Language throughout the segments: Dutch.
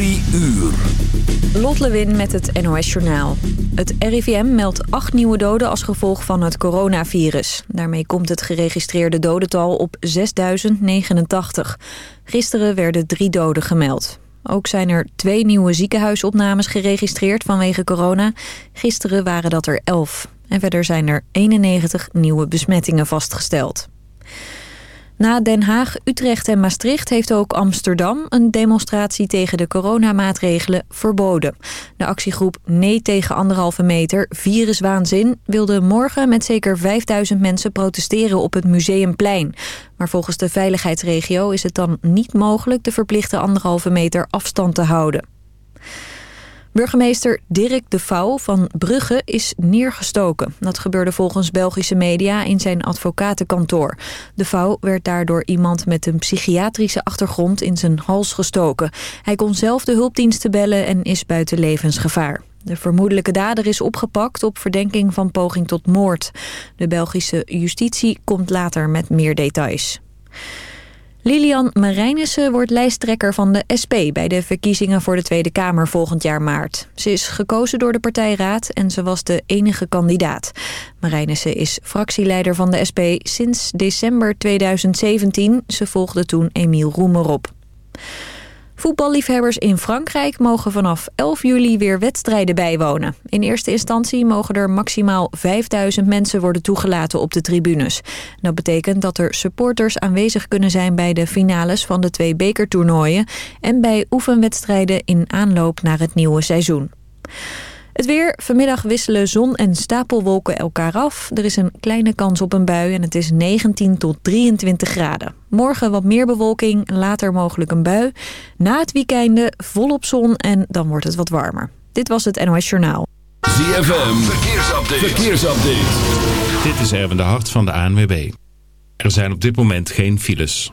Drie uur. Lot Lewin met het NOS Journaal. Het RIVM meldt acht nieuwe doden als gevolg van het coronavirus. Daarmee komt het geregistreerde dodental op 6089. Gisteren werden drie doden gemeld. Ook zijn er twee nieuwe ziekenhuisopnames geregistreerd vanwege corona. Gisteren waren dat er elf. En verder zijn er 91 nieuwe besmettingen vastgesteld. Na Den Haag, Utrecht en Maastricht heeft ook Amsterdam een demonstratie tegen de coronamaatregelen verboden. De actiegroep Nee tegen anderhalve meter, viruswaanzin, wilde morgen met zeker 5000 mensen protesteren op het Museumplein. Maar volgens de veiligheidsregio is het dan niet mogelijk de verplichte anderhalve meter afstand te houden. Burgemeester Dirk de Vouw van Brugge is neergestoken. Dat gebeurde volgens Belgische media in zijn advocatenkantoor. De Vouw werd daardoor iemand met een psychiatrische achtergrond in zijn hals gestoken. Hij kon zelf de hulpdiensten bellen en is buiten levensgevaar. De vermoedelijke dader is opgepakt op verdenking van poging tot moord. De Belgische justitie komt later met meer details. Lilian Marijnissen wordt lijsttrekker van de SP... bij de verkiezingen voor de Tweede Kamer volgend jaar maart. Ze is gekozen door de partijraad en ze was de enige kandidaat. Marijnissen is fractieleider van de SP sinds december 2017. Ze volgde toen Emiel Roemer op. Voetballiefhebbers in Frankrijk mogen vanaf 11 juli weer wedstrijden bijwonen. In eerste instantie mogen er maximaal 5000 mensen worden toegelaten op de tribunes. Dat betekent dat er supporters aanwezig kunnen zijn bij de finales van de twee bekertoernooien... en bij oefenwedstrijden in aanloop naar het nieuwe seizoen. Het weer. Vanmiddag wisselen zon en stapelwolken elkaar af. Er is een kleine kans op een bui en het is 19 tot 23 graden. Morgen wat meer bewolking, later mogelijk een bui. Na het weekende volop zon en dan wordt het wat warmer. Dit was het NOS Journaal. ZFM. Verkeersupdate. Verkeersupdate. Dit is Erwin de Hart van de ANWB. Er zijn op dit moment geen files.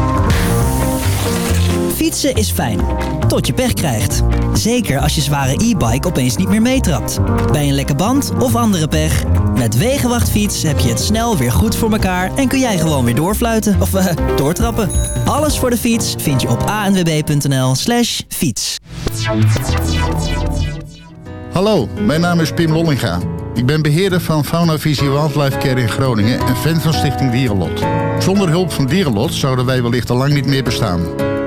Fietsen is fijn, tot je pech krijgt. Zeker als je zware e-bike opeens niet meer meetrapt. Bij een lekke band of andere pech. Met Wegenwachtfiets heb je het snel weer goed voor elkaar... en kun jij gewoon weer doorfluiten of uh, doortrappen. Alles voor de fiets vind je op anwb.nl slash fiets. Hallo, mijn naam is Pim Lollinga. Ik ben beheerder van Fauna Visie Wildlife Care in Groningen... en fan van Stichting Dierenlot. Zonder hulp van Dierenlot zouden wij wellicht al lang niet meer bestaan...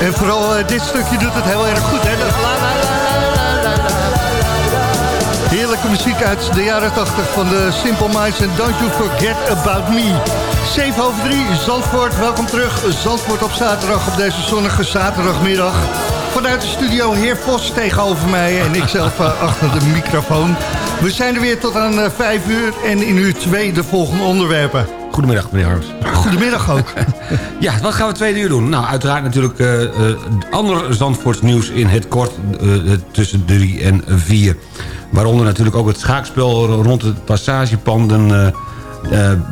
En vooral eh, dit stukje doet het heel erg goed, hè? Heerlijke muziek uit de jaren 80 van de Simple Minds en Don't You Forget About Me. 7 over 3, Zandvoort, welkom terug. Zandvoort op zaterdag, op deze zonnige zaterdagmiddag. Vanuit de studio Heer Vos tegenover mij en ikzelf eh, achter de microfoon. We zijn er weer tot aan eh, 5 uur en in uur 2 de volgende onderwerpen. Goedemiddag, meneer Harms. Goedemiddag ook. Ja, wat gaan we tweede uur doen? Nou, uiteraard natuurlijk eh, ander Zandvoorts nieuws in het kort eh, tussen 3 en 4. Waaronder natuurlijk ook het schaakspel rond het passagepanden...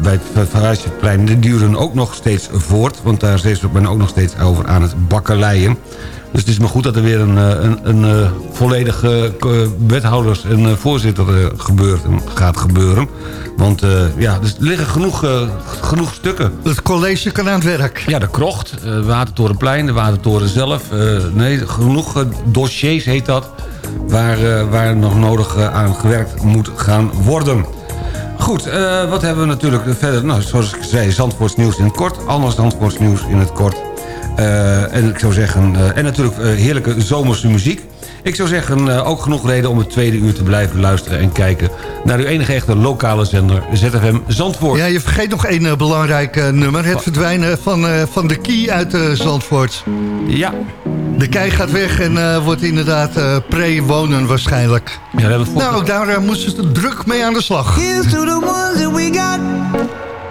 bij het Verhuisplein. Die duren ook nog steeds voort. Want daar is men ook nog steeds over aan het bakkeleien. Dus het is maar goed dat er weer een, eh, een, een eh, volledige eh, wethouders en eh, voorzitter eh, gebeurt, en gaat gebeuren. Want eh, ja, er liggen genoeg, eh, genoeg stukken. Het college kan aan het werk. Ja, de krocht, eh, Watertorenplein, de Watertoren zelf. eh, nee, genoeg eh, dossiers heet dat. Waar, eh, waar nog nodig eh, aan gewerkt moet gaan worden. Goed, eh, wat hebben we natuurlijk verder? Nou, zoals ik zei, Zandvoorts nieuws in het kort. Anders Zandvoorts nieuws in het kort. Eh, en ik zou zeggen, eh, en natuurlijk eh, heerlijke zomerse muziek. Ik zou zeggen, eh, ook genoeg reden om het tweede uur te blijven luisteren... en kijken naar uw enige echte lokale zender ZFM Zandvoort. Ja, je vergeet nog één belangrijk nummer. Het verdwijnen van, eh, van de key uit eh, Zandvoort. Ja. De kei gaat weg en eh, wordt inderdaad eh, pre-wonen waarschijnlijk. Ja, we hebben Nou, ook daar moesten ze druk mee aan de slag. Here's to the ones that we got.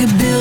could build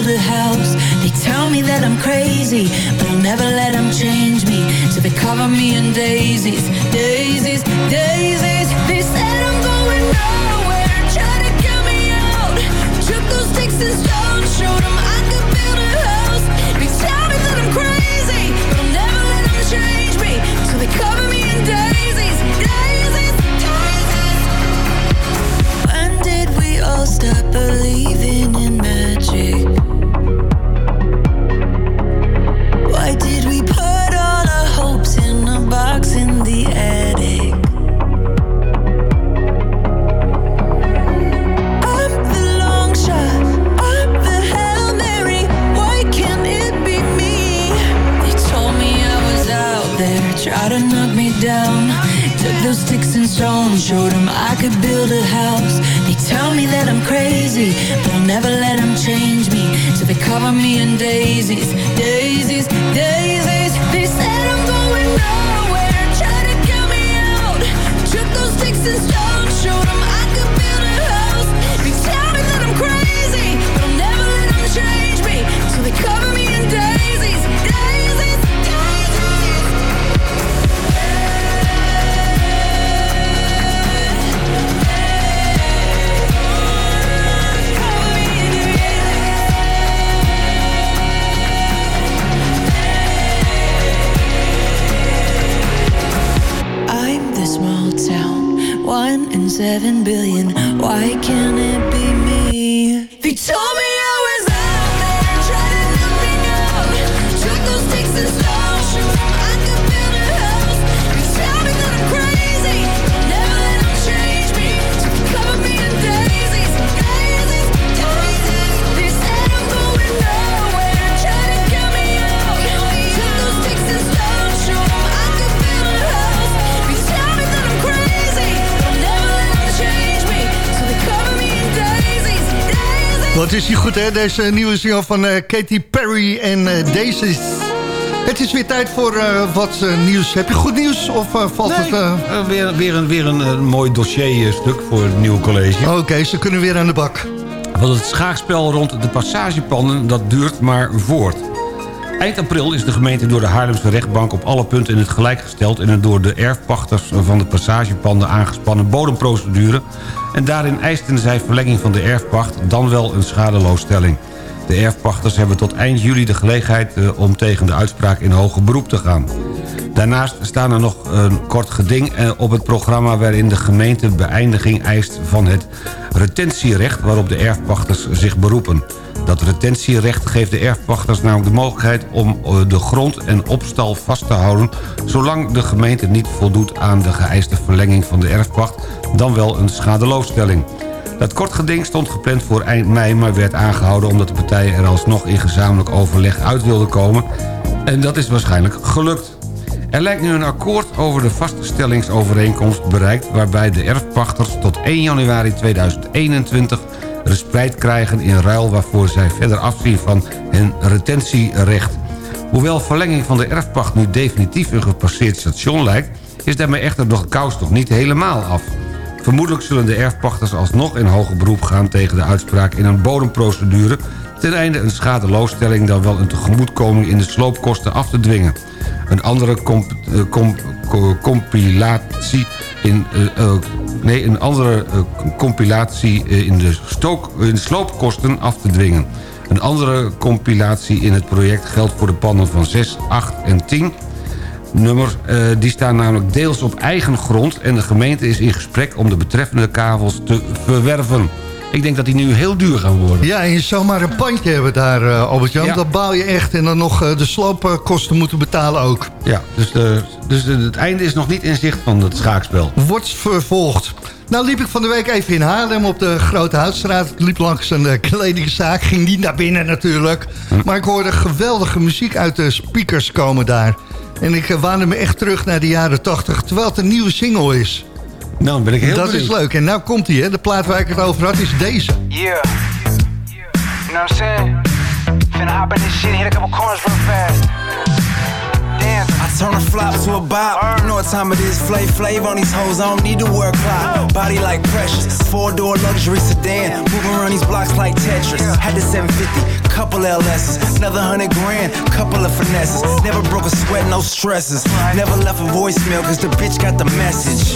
Deze nieuwe single van eh, Katy Perry en uh, Daisy. Het is weer tijd voor eh, wat nieuws. Heb je goed nieuws of valt nee, het... weer, weer een, weer een mooi dossierstuk voor het nieuwe college. Oké, ze kunnen weer aan de bak. Want het schaakspel rond de passagepannen, dat duurt maar voort. Eind april is de gemeente door de Haarlemse rechtbank op alle punten in het gelijk gesteld... in een door de erfpachters van de passagepanden aangespannen bodemprocedure... en daarin eisten zij verlenging van de erfpacht dan wel een schadeloosstelling. De erfpachters hebben tot eind juli de gelegenheid eh, om tegen de uitspraak in hoger beroep te gaan. Daarnaast staan er nog een kort geding eh, op het programma... waarin de gemeente beëindiging eist van het retentierecht waarop de erfpachters zich beroepen. Dat retentierecht geeft de erfwachters namelijk de mogelijkheid... om eh, de grond en opstal vast te houden... zolang de gemeente niet voldoet aan de geëiste verlenging van de erfwacht... dan wel een schadeloosstelling. Dat kort geding stond gepland voor eind mei... maar werd aangehouden omdat de partijen er alsnog in gezamenlijk overleg uit wilden komen... en dat is waarschijnlijk gelukt. Er lijkt nu een akkoord over de vaststellingsovereenkomst bereikt... waarbij de erfpachters tot 1 januari 2021 respijt krijgen in ruil... waarvoor zij verder afzien van hun retentierecht. Hoewel verlenging van de erfpacht nu definitief een gepasseerd station lijkt... is daarmee echter nog kous nog niet helemaal af. Vermoedelijk zullen de erfpachters alsnog in hoger beroep gaan... tegen de uitspraak in een bodemprocedure... ten einde een schadeloosstelling dan wel een tegemoetkoming in de sloopkosten af te dwingen. Een andere eh, com- co- compilatie in... eh, eh, nee, een andere compilatie in de, stook, in de sloopkosten af te dwingen. Een andere compilatie in het project geldt voor de panden van 6, 8 en 10 nummer. die staan namelijk deels op eigen grond... en de gemeente is in gesprek om de betreffende kavels te verwerven. Ik denk dat die nu heel duur gaan worden. Ja, en je zou maar een pandje hebben daar, eh, Albert-Jan. Ja. Dat bouw je echt en dan nog eh, de sloopkosten moeten betalen ook. Ja, dus, de, dus de- het einde is nog niet in zicht van het schaakspel. Wordt vervolgd. Nou liep ik van de week even in Haarlem op de Grote Houtstraat. Ik liep langs een eh, kledingzaak, ging niet naar binnen natuurlijk. Maar ik hoorde geweldige muziek uit de speakers komen daar. En ik eh, waande me echt terug naar de jaren 80, terwijl het een nieuwe single is. Nou, dan ben ik heel Dat benieuwd. is leuk. En nou komt hij, hè. De plaat waar ik het over had is deze. Yeah. You know what I'm saying? Finna hop in this shit, hit a couple corners real fast. I turn a flop to a bop. You know what time it is. Flay flav on these hoes. I don't need to wear a clock. Body like precious. Four door luxury sedan. Moving around these blocks like Tetris. Had the 750, couple LS's. Another hundred grand, couple of finesses. Never broke a sweat, no stresses. Never left a voicemail cause the bitch got the message.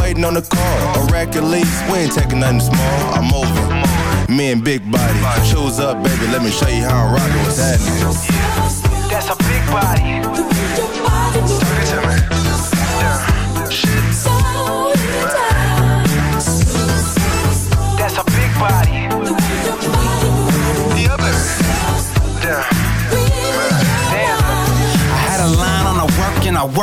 Waiting on the call, a rack at least. We ain't taking nothing small. I'm moving. Me and Big Body. Choose up, baby. Let me show you how I'm rocking. What's happening? That's a big body.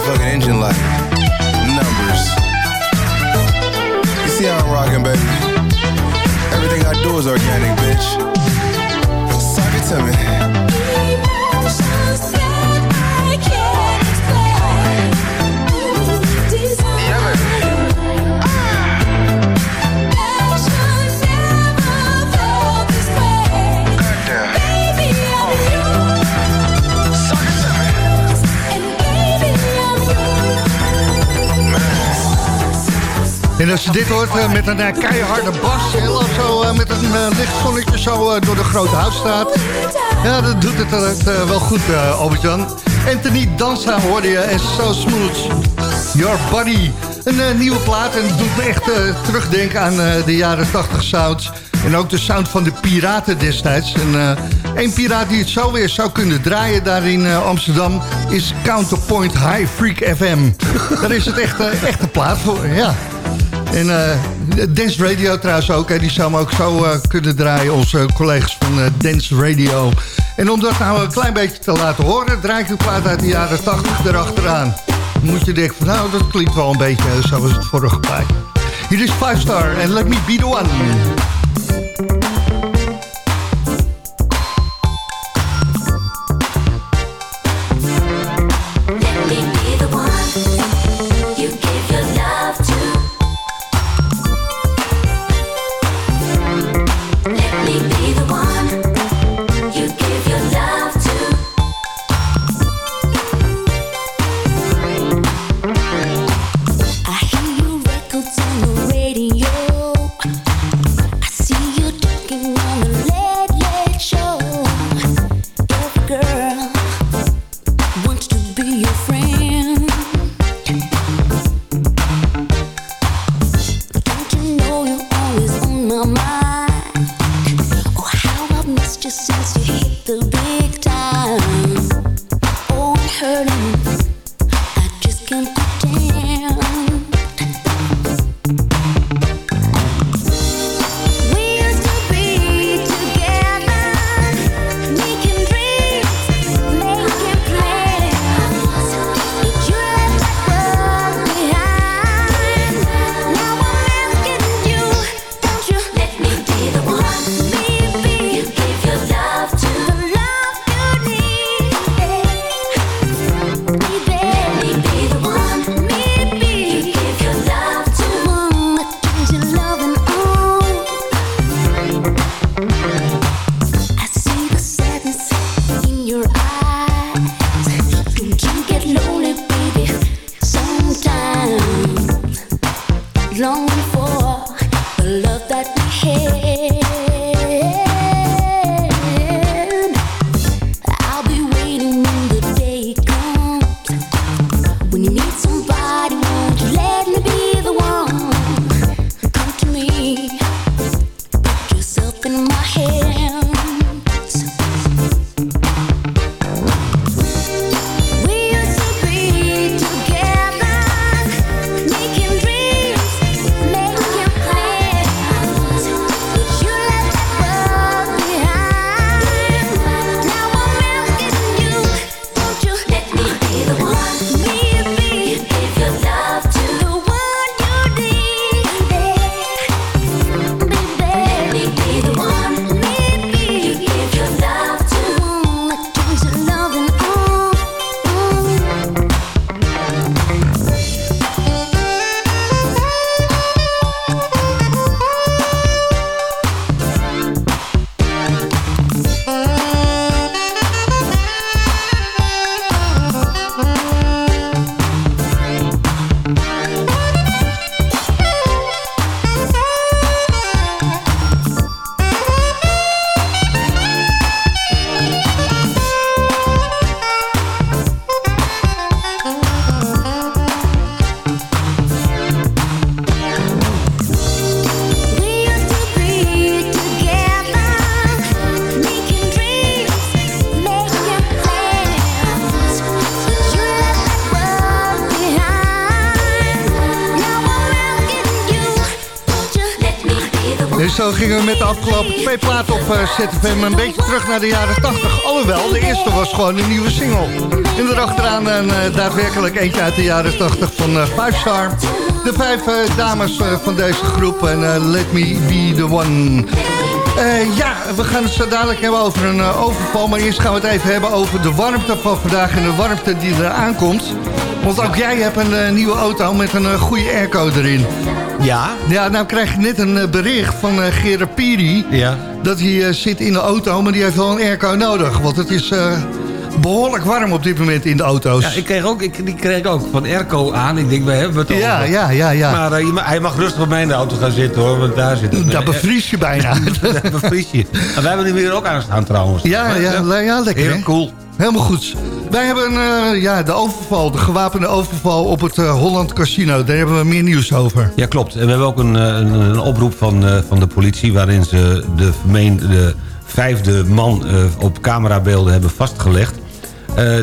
motherfucking engine light. Numbers. You see how I'm rocking, baby? Everything I do is organic, bitch. Als je dit hoort eh, met een eh, keiharde bas... dan zo eh, met een licht zonnetje zo door de grote houtstraat... ja, dat doet het wel goed, Albert-Jan. Anthony Dansa hoorde je en So Smooth. Your Body. Een nieuwe plaat en doet me echt terugdenken aan de jaren 80 sounds... En ook de sound van de piraten destijds. En een piraat die het zo weer zou kunnen draaien daar in Amsterdam... is Counterpoint High Freak FM. Daar is het echt, echt een plaat voor, ja. En eh, Dance Radio trouwens ook. Hè, die zou hem ook zo eh, kunnen draaien. Onze collega's van eh, Dance Radio. En om dat nou een klein beetje te laten horen... draai ik een plaat uit de jaren 80 erachteraan. Dan moet je denken van nou, dat klinkt wel een beetje zoals het vorige plaat. Hier is 5 Star en Let Me Be The One. Gingen we met de afgelopen twee platen op eh, ZFM een beetje terug naar de jaren 80. Alhoewel, de eerste was gewoon een nieuwe single. En erachteraan een eh, daadwerkelijk eentje uit de jaren 80 van eh, Five Star. De vijf dames van deze groep en Let Me Be The One. Ja, we gaan het zo dadelijk hebben over een overval. Maar eerst gaan we het even hebben over de warmte van vandaag en de warmte die er aankomt. Want ook jij hebt een nieuwe auto met een goede airco erin. Ja? Ja, nou krijg ik net een eh, bericht van eh Gerard Piri... Ja. dat hij eh, zit in de auto, maar die heeft wel een airco nodig. Want het is eh, behoorlijk warm op dit moment in de auto's. Ja, ik kreeg ook, ik, die kreeg ook van Erco aan. Ik denk, wij hebben het Ja, over. ja, ja, ja. Maar eh, je ma- hij mag rustig op mijn auto gaan zitten hoor, want daar zit het. Daar bevries je bijna. Daar bevries je. En wij hebben nu weer ook aan staan trouwens. Ja, ja, ja, ja lekker Heel cool. Helemaal goed. Wij hebben eh, ja, de overval, de gewapende overval op het eh, Holland Casino. Daar hebben we meer nieuws over. Ja, klopt. En we hebben ook een, eh, een, oproep van, van de politie... waarin ze de vermeende vijfde man op camerabeelden hebben vastgelegd.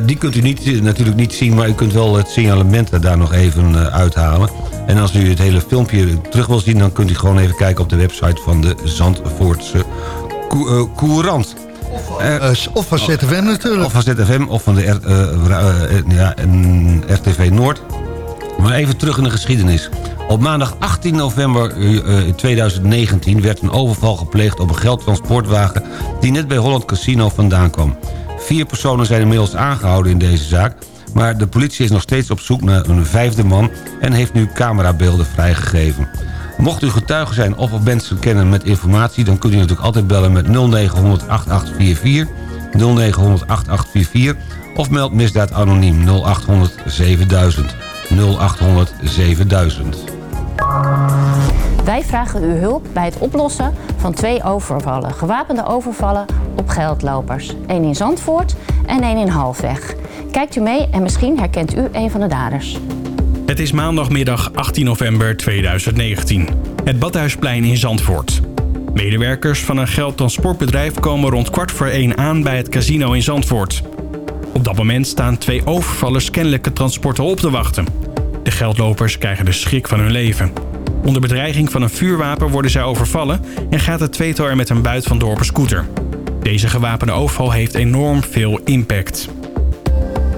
Die kunt u niet, natuurlijk niet zien, maar u kunt wel het signalement daar nog even uithalen. En als u het hele filmpje terug wil zien... dan kunt u gewoon even kijken op de website van de Zandvoortse Cou- Courant. Eh, of van ZFM natuurlijk. Of van ZFM of van de R- eh, eh, ja, RTV Noord. Maar even terug in de geschiedenis. Op maandag 18 november eh, eh, 2019 werd een overval gepleegd op een geldtransportwagen... die net bij Holland Casino vandaan kwam. Vier personen zijn inmiddels aangehouden in deze zaak... maar de politie is nog steeds op zoek naar een vijfde man... en heeft nu camerabeelden vrijgegeven. Mocht u getuige zijn of op mensen kennen met informatie... dan kunt u natuurlijk altijd bellen met 0900 8844... 0900 8844 of meld misdaad anoniem 0800 7000. 0800 7000. Wij vragen uw hulp bij het oplossen van twee overvallen. Gewapende overvallen op geldlopers. Eén in Zandvoort en één in Halfweg. Kijkt u mee en misschien herkent u een van de daders. Het is maandagmiddag 18 november 2019. Het Badhuisplein in Zandvoort. Medewerkers van een geldtransportbedrijf komen rond kwart voor één aan bij het casino in Zandvoort. Op dat moment staan twee overvallers kennelijke transporten op te wachten. De geldlopers krijgen de schrik van hun leven. Onder bedreiging van een vuurwapen worden zij overvallen en gaat het tweetal er met een buit vandoor op een scooter. Deze gewapende overval heeft enorm veel impact.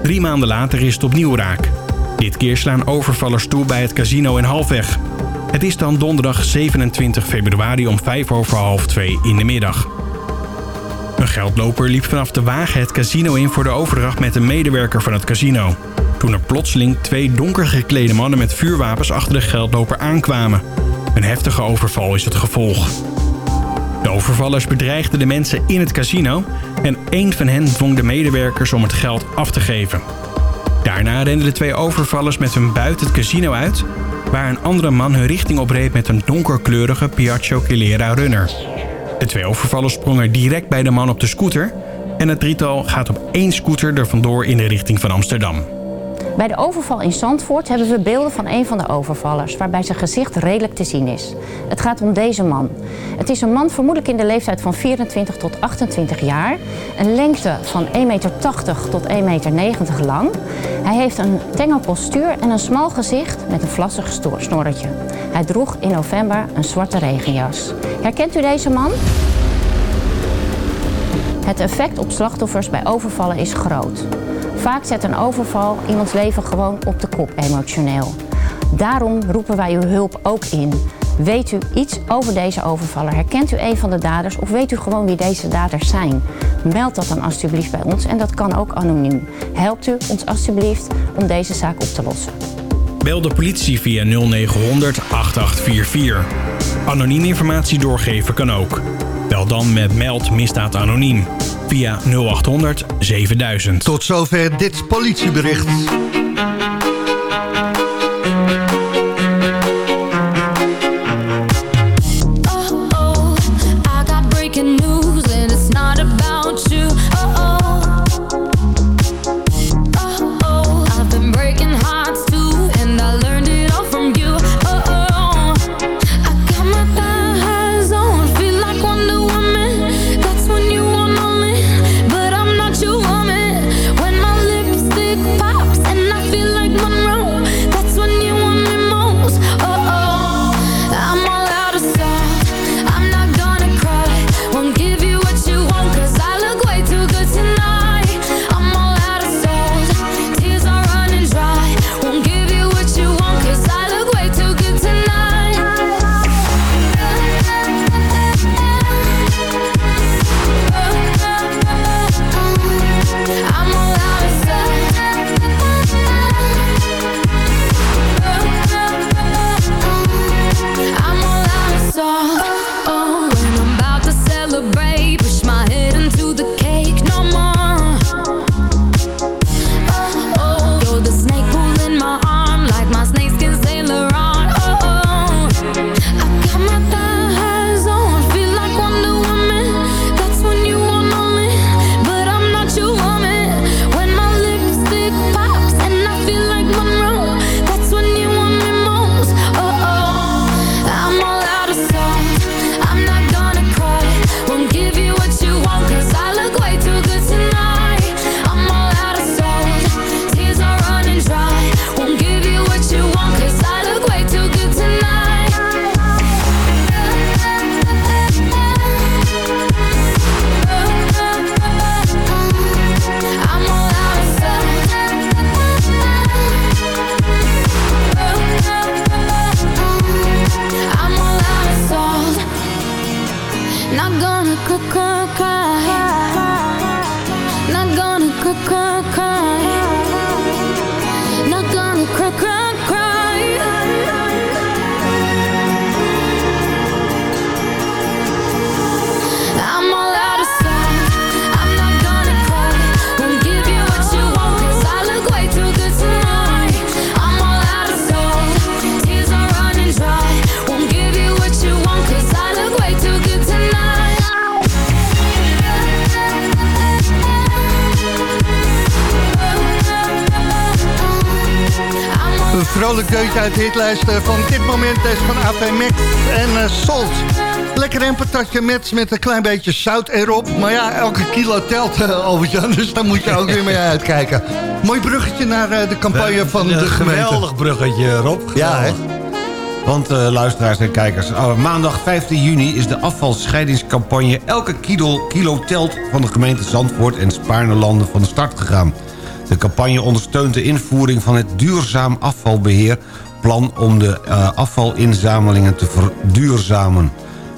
Drie maanden later is het opnieuw raak. Dit keer slaan overvallers toe bij het casino in Halfweg. Het is dan donderdag 27 februari om 5 over half 2 in de middag. Een geldloper liep vanaf de wagen het casino in voor de overdracht met een medewerker van het casino. Toen er plotseling twee donker geklede mannen met vuurwapens achter de geldloper aankwamen. Een heftige overval is het gevolg. De overvallers bedreigden de mensen in het casino en één van hen dwong de medewerkers om het geld af te geven. Daarna renden de twee overvallers met hun buit het casino uit... waar een andere man hun richting opreed met een donkerkleurige Piaggio Calera runner. De twee overvallers sprongen direct bij de man op de scooter... en het drietal gaat op één scooter er vandoor in de richting van Amsterdam. Bij de overval in Zandvoort hebben we beelden van een van de overvallers... waarbij zijn gezicht redelijk te zien is. Het gaat om deze man. Het is een man vermoedelijk in de leeftijd van 24 tot 28 jaar. Een lengte van 1,80 meter tot 1,90 meter lang. Hij heeft een tengelpostuur en een smal gezicht met een vlassig snorretje. Hij droeg in november een zwarte regenjas. Herkent u deze man? Het effect op slachtoffers bij overvallen is groot. Vaak zet een overval iemands leven gewoon op de kop emotioneel. Daarom roepen wij uw hulp ook in. Weet u iets over deze overvaller? Herkent u een van de daders of weet u gewoon wie deze daders zijn? Meld dat dan alstublieft bij ons en dat kan ook anoniem. Helpt u ons alstublieft om deze zaak op te lossen. Bel de politie via 0900 8844. Anoniem informatie doorgeven kan ook. Bel dan met Meld Misdaad Anoniem via 0800 7000. Tot zover dit politiebericht. Vrolijk deuntje uit de hitlijst eh, van dit moment. Deze van AP en eh, Salt. Lekker een patatje met, met een klein beetje zout erop. Maar ja, elke kilo telt, uh, Albert-Jan. Dus daar moet je ook weer mee uitkijken. Mooi bruggetje naar de campagne van de Een gemeente. geweldig bruggetje, Rob. Ja, hè? Want luisteraars en kijkers, maandag 15 juni is de afvalscheidingscampagne Elke kilo, kilo telt van de gemeente Zandvoort en Spaarnelanden van de start gegaan. De campagne ondersteunt de invoering van het duurzaam afvalbeheerplan om de eh, afvalinzamelingen te verduurzamen.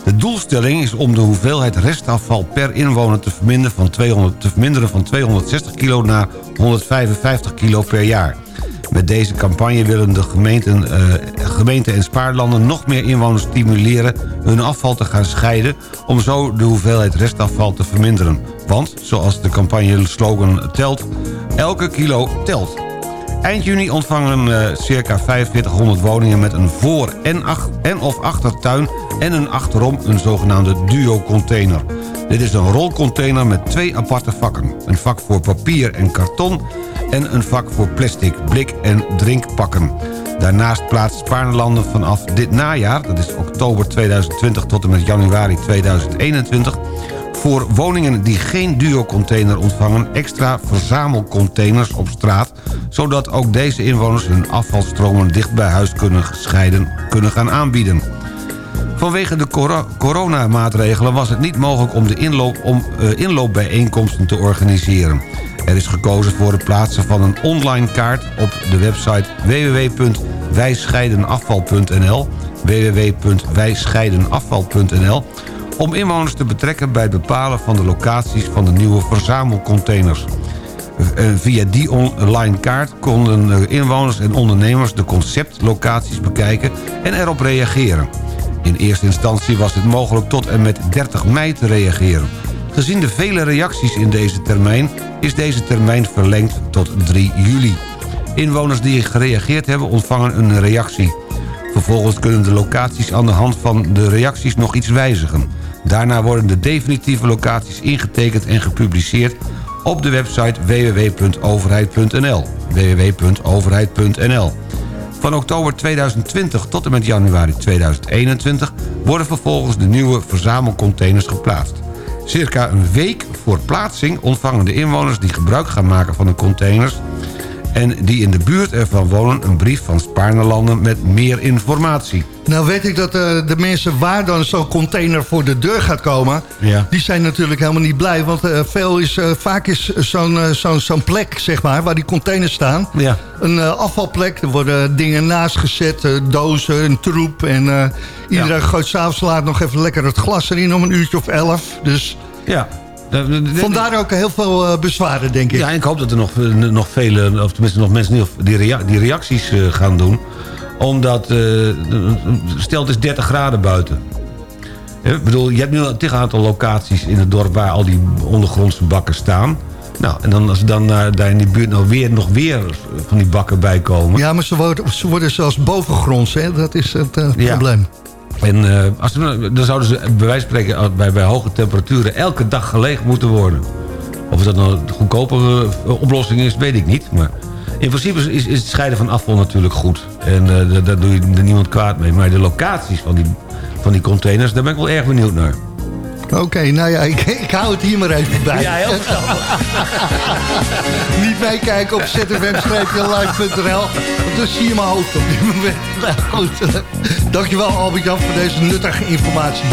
De doelstelling is om de hoeveelheid restafval per inwoner te verminderen van 200, te verminderen van 260 kilo naar 155 kilo per jaar. Met deze campagne willen de gemeenten, eh, gemeenten en spaarlanden nog meer inwoners stimuleren hun afval te gaan scheiden om zo de hoeveelheid restafval te verminderen. Want, zoals de campagne slogan telt, elke kilo telt. Eind juni ontvangen eh, circa 4500 woningen met een voor- en, of achtertuin... en een achterom een zogenaamde duo-container. Dit is een rolcontainer met twee aparte vakken. Een vak voor papier en karton en een vak voor plastic, blik en drinkpakken. Daarnaast plaatst Spaarnelanden vanaf dit najaar... dat is oktober 2020 tot en met januari 2021 voor woningen die geen duo-container ontvangen... extra verzamelcontainers op straat... zodat ook deze inwoners hun afvalstromen dicht bij huis kunnen gescheiden kunnen gaan aanbieden. Vanwege de coro- coronamaatregelen was het niet mogelijk om de inloop, om, eh, inloopbijeenkomsten te organiseren. Er is gekozen voor het plaatsen van een online kaart op de website www.wijscheidenafval.nl www.wijscheidenafval.nl om inwoners te betrekken bij het bepalen van de locaties van de nieuwe verzamelcontainers. Eh, Via die online kaart konden eh, inwoners en ondernemers de conceptlocaties bekijken en erop reageren. In eerste instantie was het mogelijk tot en met 30 mei te reageren. Gezien de vele reacties in deze termijn is deze termijn verlengd tot 3 juli. Inwoners die gereageerd hebben ontvangen een reactie. Vervolgens kunnen de locaties aan de hand van de reacties nog iets wijzigen. Daarna worden de definitieve locaties ingetekend en gepubliceerd op de website www.overheid.nl www.overheid.nl Van oktober 2020 tot en met januari 2021 worden vervolgens de nieuwe verzamelcontainers geplaatst. Circa een week voor plaatsing ontvangen de inwoners die gebruik gaan maken van de containers en die in de buurt ervan wonen een brief van Spaarnelanden met meer informatie. Nou weet ik dat eh, de mensen waar dan zo'n container voor de deur gaat komen... Ja. die zijn natuurlijk helemaal niet blij. Want eh, veel is, eh, vaak is zo'n zo'n zo'n plek, zeg maar, waar die containers staan... Ja. een afvalplek. Er worden dingen naast gezet, dozen, een troep. En iedereen gooit s'avonds laat nog even lekker het glas erin om een uurtje of elf. Dus Ja. Vandaar ook heel veel eh, bezwaren, denk ik. Ja, ik hoop dat er nog, eh, nog vele, of tenminste nog mensen die, die, rea- die reacties eh, gaan doen. Omdat, stel het is 30 graden buiten. Ik bedoel, je hebt nu een tig aantal locaties in het dorp waar al die ondergrondse bakken staan. Nou, en dan als er dan daar in die buurt nog weer, nog weer van die bakken bij komen. Ja, maar ze worden, ze worden zelfs bovengronds, hè? dat is het eh, Ja. En eh, als dan zouden ze bij wijze van spreken bij, bij hoge temperaturen elke dag gelegen moeten worden. Of dat nou een goedkope eh, oplossing is, weet ik niet. Maar in principe is, is het scheiden van afval natuurlijk goed. En eh, daar- doe je niemand kwaad mee. Maar de locaties van die, van die containers, daar ben ik wel erg benieuwd naar. Oké, nou ja, ik, ik hou het hier maar even bij. Ja, heel Niet meekijken op zfm-live.nl, want dan zie je mijn hoofd op dit moment. Nou goed, dankjewel Albert-Jan voor deze nuttige informatie.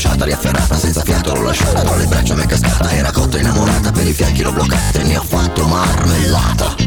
Lanciata, riafferrata, senza fiato l'ho lasciata, tra le braccia mi è cascata, era cotta innamorata, per i fianchi l'ho bloccata e ne ho fatto marmellata.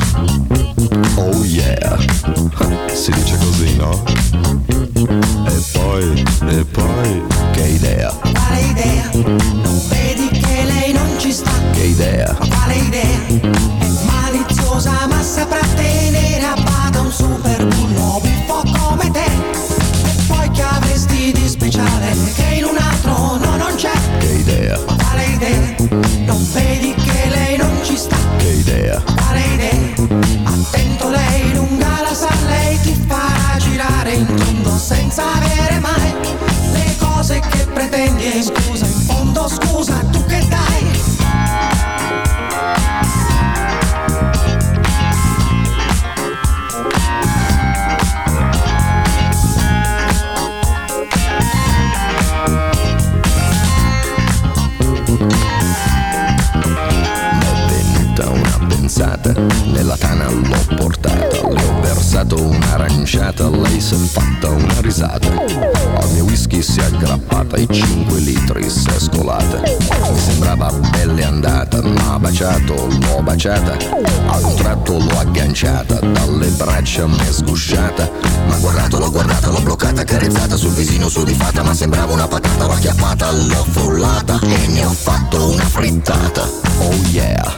L'ho frullata e ne ho fatto una frittata. Oh yeah,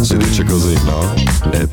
si dice così, no? E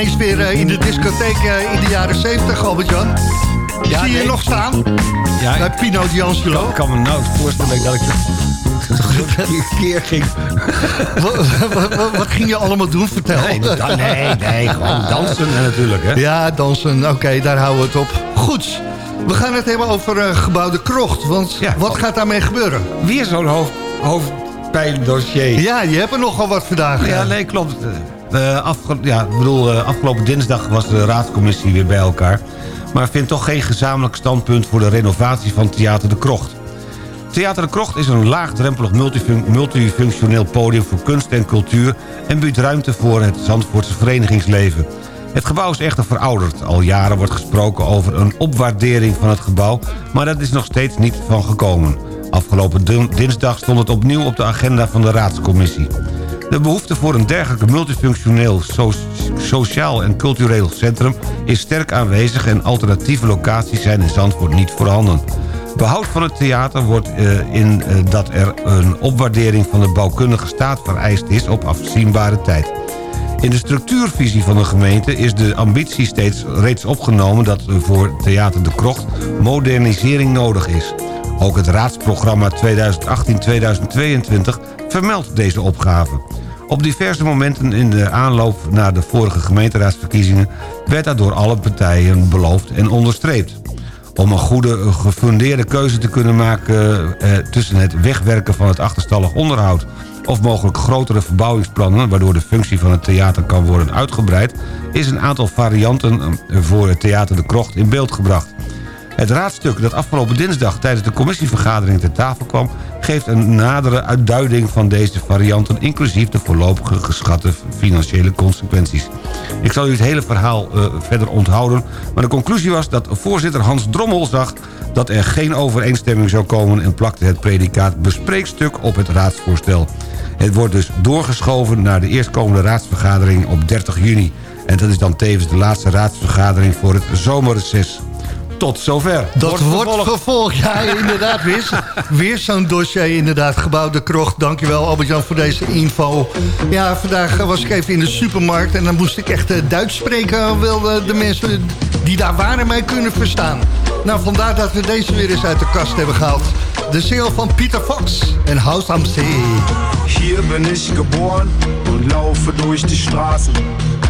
ineens weer eh, in de discotheek eh, in de jaren 70, Albert-Jan. Ja, Zie je nee. nog staan? Ja, Bij Pino D'Angelo. Ik kan me nou voorstellen dat ik een keer ging. wat, wat, ging je allemaal doen? Vertel. Nee, nee, gewoon dansen natuurlijk. Hè? Ja, dansen. Oké, daar houden we het op. Goed. We gaan het hebben over eh gebouwde krocht. Want wat gaat daarmee gebeuren? Weer zo'n hoofd, hoofdpijndossier. Ja, je hebt er nogal wat vandaag. Ja, nee, klopt. Eh, ja, bedoel, eh, afgelopen dinsdag was de raadscommissie weer bij elkaar. Maar vindt toch geen gezamenlijk standpunt voor de renovatie van Theater de Krocht. Theater de Krocht is een laagdrempelig multifun- multifunctioneel podium voor kunst en cultuur... en biedt ruimte voor het Zandvoortse verenigingsleven. Het gebouw is echter verouderd. Al jaren wordt gesproken over een opwaardering van het gebouw... maar dat is nog steeds niet van gekomen. Afgelopen din- dinsdag stond het opnieuw op de agenda van de raadscommissie. De behoefte voor een dergelijk multifunctioneel, so- sociaal en cultureel centrum... is sterk aanwezig en alternatieve locaties zijn in Zandvoort niet voorhanden. Behoud van het theater wordt eh, in eh, dat er een opwaardering van de bouwkundige staat vereist is op afzienbare tijd. In de structuurvisie van de gemeente is de ambitie steeds reeds opgenomen... dat voor Theater de Krocht modernisering nodig is. Ook het raadsprogramma 2018-2022 vermeldt deze opgave. Op diverse momenten in de aanloop naar de vorige gemeenteraadsverkiezingen... werd dat door alle partijen beloofd en onderstreept. Om een goede, gefundeerde keuze te kunnen maken... Eh, tussen het wegwerken van het achterstallig onderhoud... of mogelijk grotere verbouwingsplannen... waardoor de functie van het theater kan worden uitgebreid... is een aantal varianten voor het Theater de Krocht in beeld gebracht. Het raadstuk dat afgelopen dinsdag tijdens de commissievergadering ter tafel kwam... geeft een nadere uitduiding van deze varianten... inclusief de voorlopige geschatte financiële consequenties. Ik zal u het hele verhaal eh, verder onthouden... maar de conclusie was dat voorzitter Hans Drommel zag... dat er geen overeenstemming zou komen... en plakte het predicaat bespreekstuk op het raadsvoorstel. Het wordt dus doorgeschoven naar de eerstkomende raadsvergadering op 30 juni. En dat is dan tevens de laatste raadsvergadering voor het zomerreces. Tot zover. Dat wordt vervolgd. Ja, inderdaad. Weer, weer zo'n dossier inderdaad. Gebouwde krocht. Dankjewel Albert-Jan voor deze info. Ja, vandaag was ik even in de supermarkt... en dan moest ik echt eh, Duits spreken. Wil eh, de mensen die daar waren mij kunnen verstaan. Nou, vandaar dat we deze weer eens uit de kast hebben gehaald. De single van Pieter Fox en House am See. Hier bin ich geboren und laufe durch die Straßen.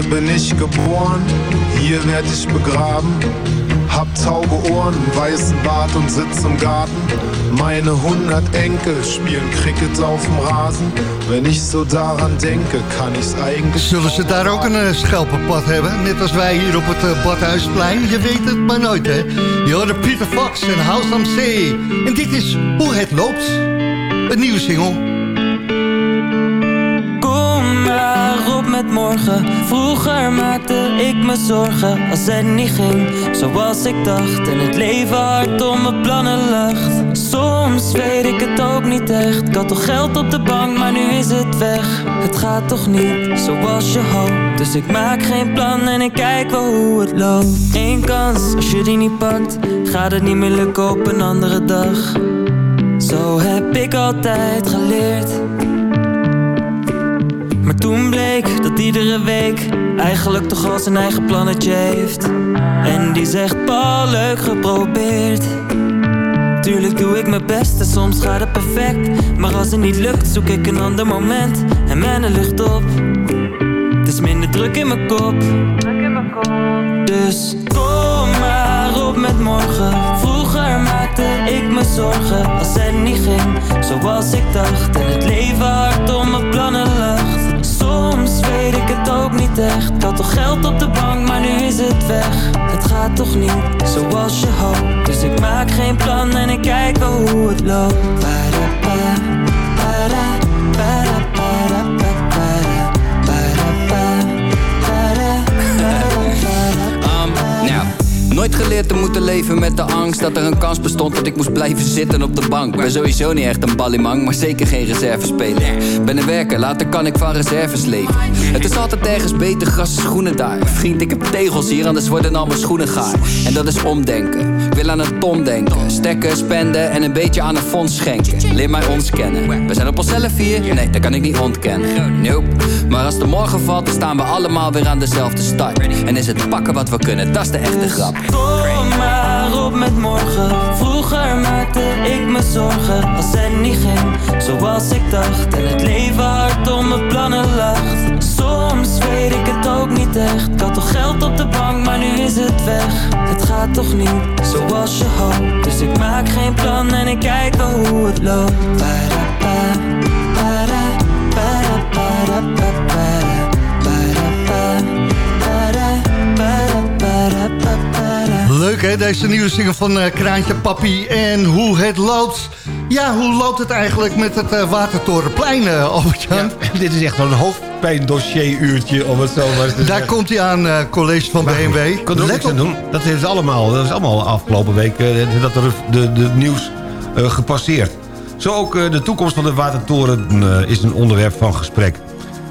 Hier bin ich geboren, hier werd ich begraben. Hab tauge Ohren, weißen Bart und sitz im Garten. Meine hundert Enkel spielen Cricket auf dem Rasen. Wenn ich so daran denke, kann ich's eigentlich... Zullen ze daar ook een uh, schelpenpad hebben? Net als wij hier op het uh, Badhuisplein. Je weet het maar nooit, hè? Je hoorde Peter Fox en House am See. En dit is Hoe het loopt. Een nieuwe single. Kom maar op met morgen. Vroeger maakte ik me zorgen als het niet ging zoals ik dacht. En het leven hard om mijn plannen lacht. Soms weet ik het ook niet echt. Ik had toch geld op de bank, maar nu is het weg. Het gaat toch niet zoals je hoopt. Dus ik maak geen plan en ik kijk wel hoe het loopt. Eén kans, als je die niet pakt, gaat het niet meer lukken op een andere dag. Zo heb ik altijd geleerd. Maar toen bleek dat iedere week eigenlijk toch al zijn eigen plannetje heeft. En die zegt, Paul, leuk geprobeerd. Tuurlijk doe ik mijn best en soms gaat het perfect. Maar als het niet lukt, zoek ik een ander moment. En mijn lucht op. Het is minder druk in mijn kop. Dus kom maar op met morgen. Vroeger maakte ik me zorgen als het niet ging zoals ik dacht. En het leven hard om mijn plannen lacht. Soms weet ik het ook niet echt. Had toch geld op de bank, maar nu is het weg. Het gaat toch niet zoals je hoopt. Dus ik maak geen plan en ik kijk wel hoe het loopt. Ba-da-ba, ba-da, ba-da, ba-da, nooit geleerd te moeten leven met de angst dat er een kans bestond dat ik moest blijven zitten op de bank. Ben sowieso niet echt een ballimang, maar zeker geen reservespeler. Ben een werker, later kan ik van reserves leven. Het is altijd ergens beter, gras en schoenen daar. Vriend, ik heb tegels hier, anders worden al mijn schoenen gaar. En dat is omdenken. Wil aan een ton denken. Stekken, spenden en een beetje aan een fonds schenken. Leer mij ons kennen. We zijn op onszelf hier? Nee, dat kan ik niet ontkennen. Nope. Maar als de morgen valt, dan staan we allemaal weer aan dezelfde start. En is het pakken wat we kunnen, dat is de echte grap. Kom maar op met morgen. Vroeger maakte ik me zorgen als het niet ging zoals ik dacht. En het leven hard om mijn plannen lacht. Soms weet ik het ook niet echt. Ik had toch geld op de bank, maar nu is het weg. Het gaat toch niet zoals je hoopt. Dus ik maak geen plan en ik kijk wel hoe het loopt. Hè, deze nieuwe single van eh, Kraantje Papi en hoe het loopt. Ja, hoe loopt het eigenlijk met het eh, Watertorenplein, uh, Albert-Jan? dit is echt wel een hoofdpijndossieruurtje, om het zo maar te Daar zeggen. komt hij aan, eh, college van BMW. Er Let aan op. doen. Dat is allemaal, dat is allemaal afgelopen week dat er de, de nieuws gepasseerd. Zo ook de toekomst van de watertoren is een onderwerp van gesprek.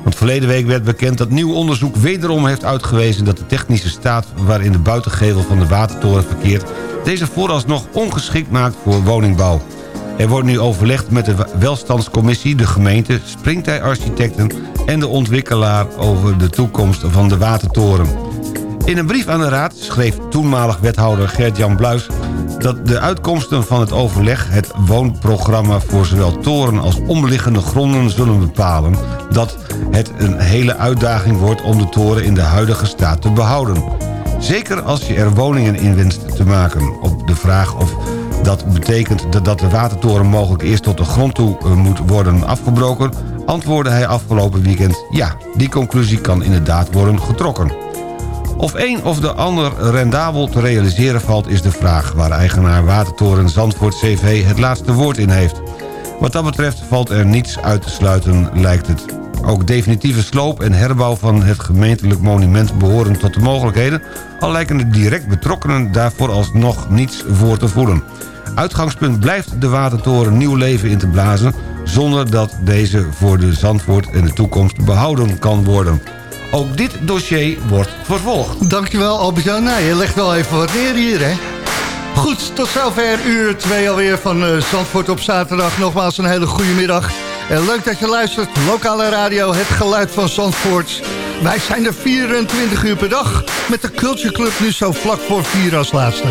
Want verleden week werd bekend dat nieuw onderzoek wederom heeft uitgewezen... dat de technische staat waarin de buitengevel van de watertoren verkeert... deze vooralsnog ongeschikt maakt voor woningbouw. Er wordt nu overlegd met de welstandscommissie, de gemeente, springtij-architecten... en de ontwikkelaar over de toekomst van de watertoren. In een brief aan de raad schreef toenmalig wethouder Gert-Jan Bluis... dat de uitkomsten van het overleg het woonprogramma... voor zowel toren als omliggende gronden zullen bepalen... dat het een hele uitdaging wordt om de toren in de huidige staat te behouden. Zeker als je er woningen in wenst te maken. Op de vraag of dat betekent dat- de watertoren mogelijk eerst tot de grond toe eh, moet worden afgebroken... antwoordde hij afgelopen weekend... ja, die conclusie kan inderdaad worden getrokken. Of een of de ander rendabel te realiseren valt is de vraag... waar eigenaar Watertoren Zandvoort CV het laatste woord in heeft. Wat dat betreft valt er niets uit te sluiten, lijkt het. Ook definitieve sloop en herbouw van het gemeentelijk monument behoren tot de mogelijkheden... al lijken de direct betrokkenen daarvoor alsnog niets voor te voelen. Uitgangspunt blijft de Watertoren nieuw leven in te blazen... zonder dat deze voor de Zandvoort en de toekomst behouden kan worden. Ook dit dossier wordt vervolgd. Dankjewel Albert-Jan. Nou, je legt wel even wat neer hier, hè? Goed, tot zover uur 2 alweer van eh, Zandvoort op zaterdag. Nogmaals een hele goede middag. En leuk dat je luistert. Lokale radio, het geluid van Zandvoort. Wij zijn er 24 uur per dag. Met de Culture Club nu zo vlak voor 4 als laatste.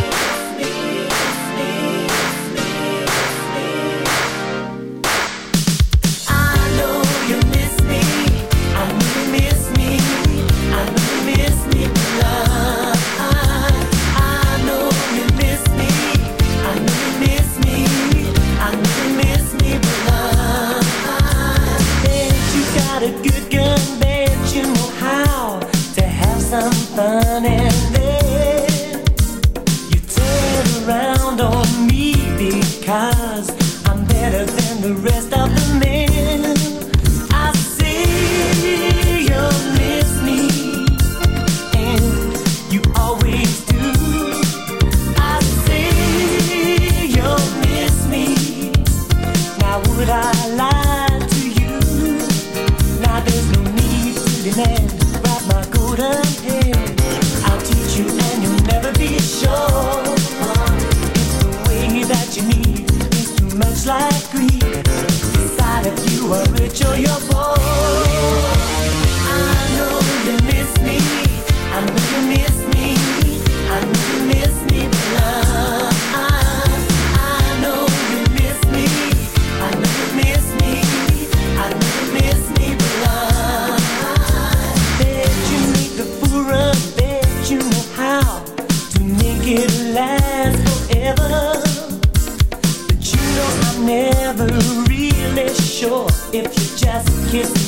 sure if you just kiss me.